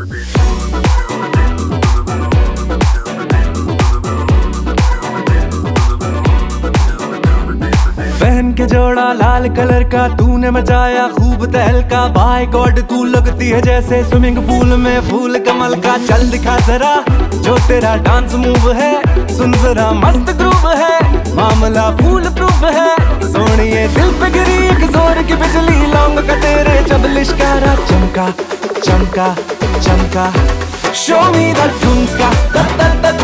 पहन के जोड़ा लाल कलर का, तूने मचाया खूब तहल का। बाय गॉड, तू लगती है जैसे स्विमिंग पूल में फूल कमल का। चल दिखा जरा, जो तेरा डांस मूव है। सुन जरा, मस्त ग्रूव है। मामला फूल प्रूफ है। सोनिए दिल पे गिरी एक ज़ोर की बिजली। लौंग का तेरे जब लिशकारा चमका चमका। Show me that Gunka. Da, da, da,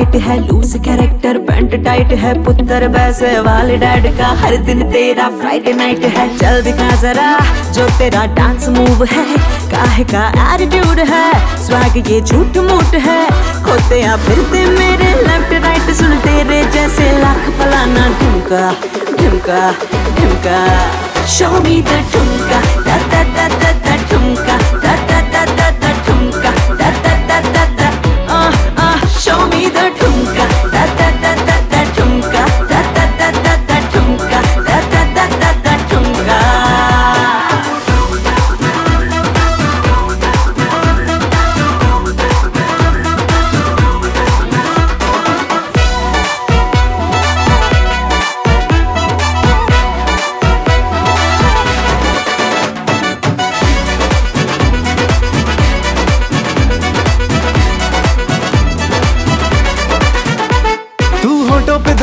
तीन है लूज कैरेक्टर पैंट टाइट है, पुत्र वैसे वाले डैड का। हर दिन तेरा फ्राइडे नाइट है, चल दिखा जरा, जो तेरा डांस मूव है, काहे का एटीट्यूड है? स्वैग ये झूठ मूठ है खोते या फिरते मेरे लेफ़्ट राइट सुन तेरे जैसे लाख फलाना ढुमका ढुमका ढुमका। शो मी द ठुमका दा दा दा दा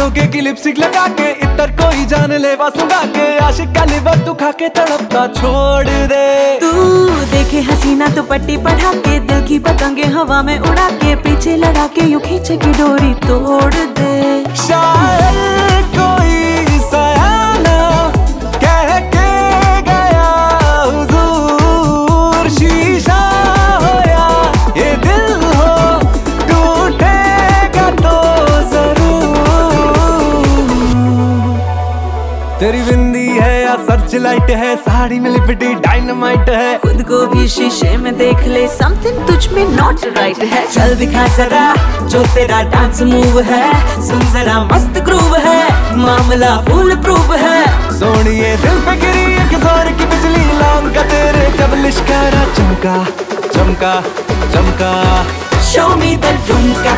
धोखे की लिपस्टिक लगा के इतर कोई जान लेवा सुगा के आशिक का लिवर तू खा के तड़पता छोड़ दे। तू देखे हसीना तो पट्टी पढ़ा के दिल की पतंगे हवा में उड़ा के पीछे लड़ा के यू खींचे की डोरी तोड़ दे। तेरी बिंदी है या सर्च लाइट है साड़ी में लिपटी डायनामाइट है। खुद को भी शीशे में देख ले समथिंग तुझ में नॉट राइट है। चल दिखा जरा जो तेरा डांस मूव है। सुन जरा मस्त ग्रूव है मामला फुल प्रूफ है। सोनिए दिल पे गिरी एक ज़ोर की बिजली लौंग का तेरे जब लिश्कारा चमका चमका चमका। शो मी द ठुमका